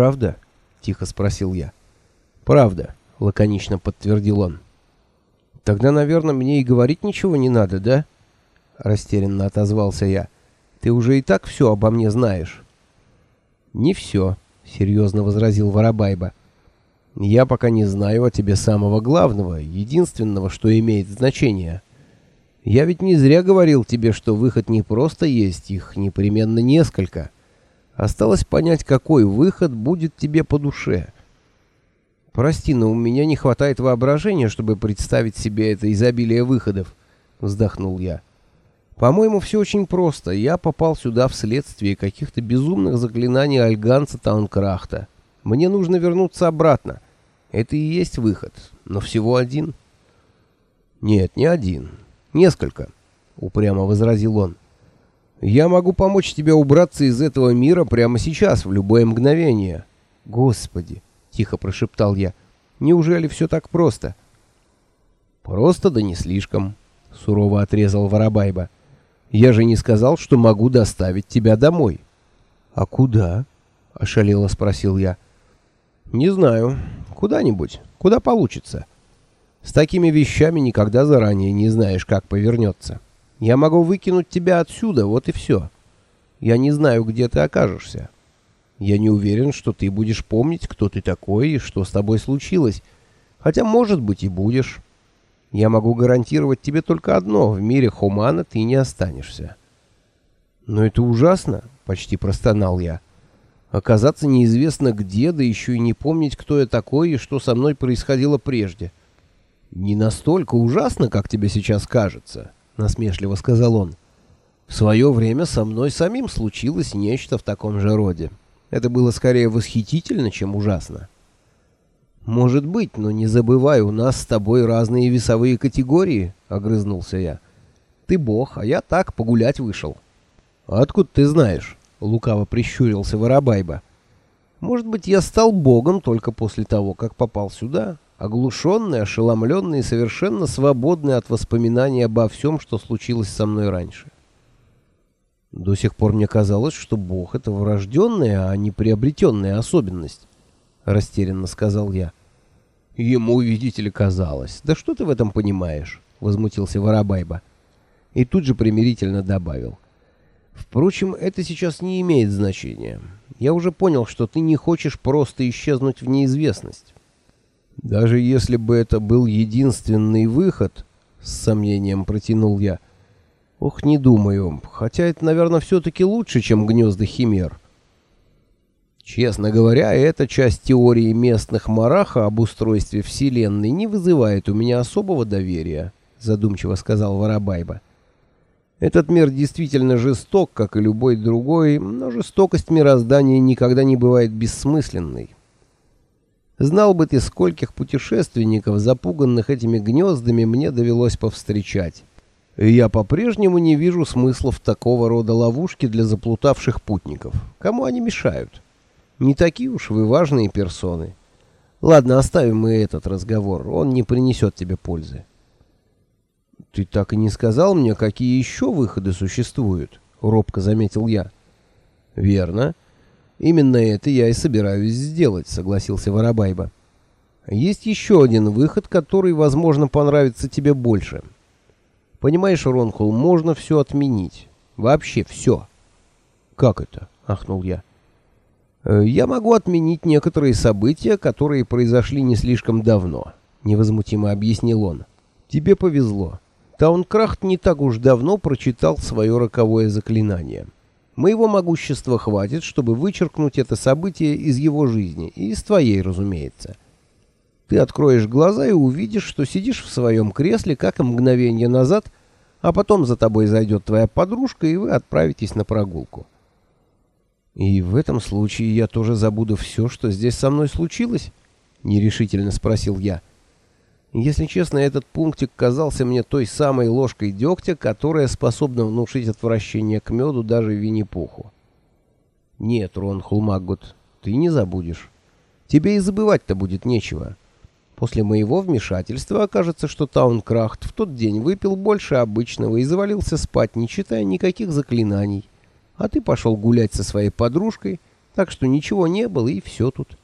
правда?» — тихо спросил я. «Правда», — лаконично подтвердил он. «Тогда, наверное, мне и говорить ничего не надо, да?» Растерянно отозвался я. «Ты уже и так все обо мне знаешь». «Не все», — серьезно возразил Воробайба. «Я пока не знаю о тебе самого главного, единственного, что имеет значение. Я ведь не зря говорил тебе, что выход не просто есть, их непременно несколько. Осталось понять, какой выход будет тебе по душе». «Прости, но у меня не хватает воображения, чтобы представить себе это изобилие выходов», — вздохнул я. По-моему, все очень просто. Я попал сюда вследствие каких-то безумных заклинаний Альганца Таункрахта. Мне нужно вернуться обратно. Это и есть выход. Но всего один. Нет, не один. Несколько, упрямо возразил он. Я могу помочь тебе убраться из этого мира прямо сейчас, в любое мгновение. Господи, тихо прошептал я. Неужели все так просто? Просто да не слишком, сурово отрезал Воробайба. Я же не сказал, что могу доставить тебя домой. А куда? ошалело спросил я. Не знаю, куда-нибудь, куда получится. С такими вещами никогда заранее не знаешь, как повернется. Я могу выкинуть тебя отсюда, вот и все. Я не знаю, где ты окажешься. Я не уверен, что ты будешь помнить, кто ты такой и что с тобой случилось. Хотя, может быть, и будешь. Я могу гарантировать тебе только одно: в мире Хумана ты не останешься. Но это ужасно, почти простонал я. Оказаться неизвестно где, да еще и не помнить, кто я такой и что со мной происходило прежде. Не настолько ужасно, как тебе сейчас кажется, насмешливо сказал он. В свое время со мной самим случилось нечто в таком же роде. Это было скорее восхитительно, чем ужасно. «Может быть, но не забывай, у нас с тобой разные весовые категории», — огрызнулся я. «Ты бог, а я так погулять вышел». «Откуда ты знаешь?» — лукаво прищурился Воробайба. «Может быть, я стал богом только после того, как попал сюда, оглушенный, ошеломленный и совершенно свободный от воспоминаний обо всем, что случилось со мной раньше». До сих пор мне казалось, что бог — это врожденная, а не приобретенная особенность. — растерянно сказал я. «Ему, видите ли, казалось. Да что ты в этом понимаешь?» — возмутился Воробайба. И тут же примирительно добавил. «Впрочем, это сейчас не имеет значения. Я уже понял, что ты не хочешь просто исчезнуть в неизвестность. Даже если бы это был единственный выход, — с сомнением протянул я, — ох, не думаю, хотя это, наверное, все-таки лучше, чем гнезда химер». Честно говоря, эта часть теории местных мараха об устройстве Вселенной не вызывает у меня особого доверия, задумчиво сказал Воробайба. Этот мир действительно жесток, как и любой другой, но жестокость мироздания никогда не бывает бессмысленной. Знал бы ты, скольких путешественников, запуганных этими гнездами, мне довелось повстречать. И я по-прежнему не вижу смысла в такого рода ловушки для заплутавших путников. Кому они мешают? Не такие уж вы важные персоны. Ладно, оставим мы этот разговор. Он не принесет тебе пользы. Ты так и не сказал мне, какие еще выходы существуют, робко заметил я. Верно. Именно это я и собираюсь сделать, согласился Воробайба. Есть еще один выход, который, возможно, понравится тебе больше. Понимаешь, Ронхул, можно все отменить. Вообще все. Как это? ахнул я. Э, я могу отменить некоторые события, которые произошли не слишком давно, невозмутимо объяснил он. Тебе повезло. Таункрахт не так уж давно прочитал свое роковое заклинание. Моего могущества хватит, чтобы вычеркнуть это событие из его жизни, и из твоей, разумеется. Ты откроешь глаза и увидишь, что сидишь в своем кресле, как мгновение назад, а потом за тобой зайдет твоя подружка, и вы отправитесь на прогулку. И в этом случае я тоже забуду все, что здесь со мной случилось? нерешительно спросил я. Если честно, этот пунктик казался мне той самой ложкой дегтя, которая способна внушить отвращение к меду даже Винни-Пуху. Нет, Рон Хулмаггут, ты не забудешь. Тебе и забывать-то будет нечего. После моего вмешательства окажется, что Таункрафт в тот день выпил больше обычного и завалился спать, не читая никаких заклинаний а ты пошел гулять со своей подружкой, Так что ничего не было, и все тут.